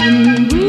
When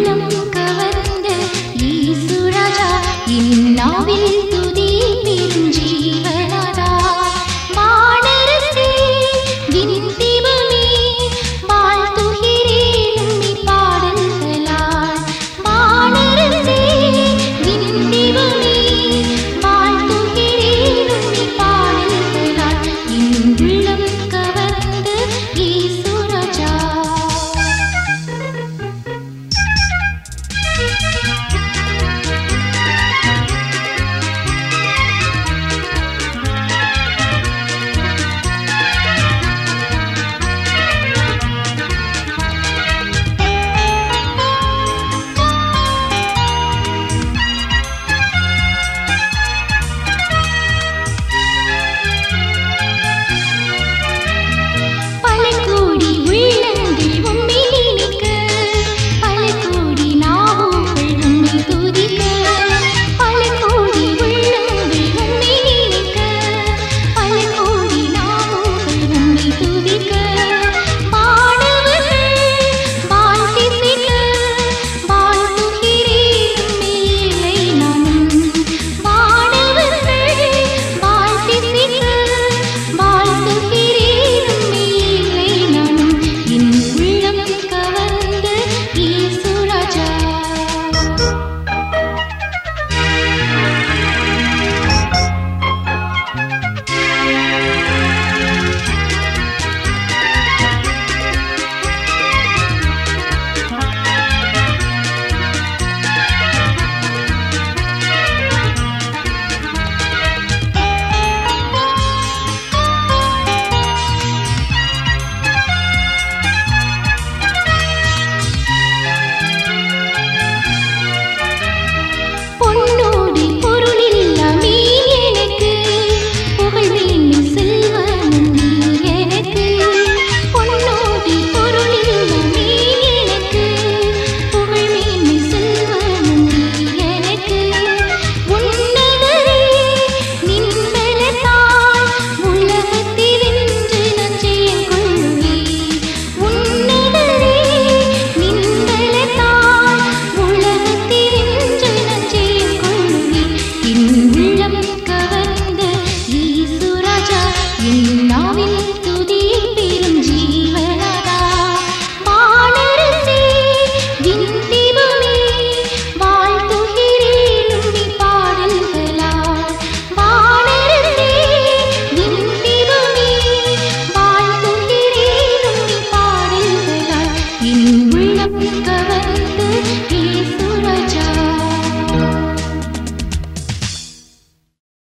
കാത്ത്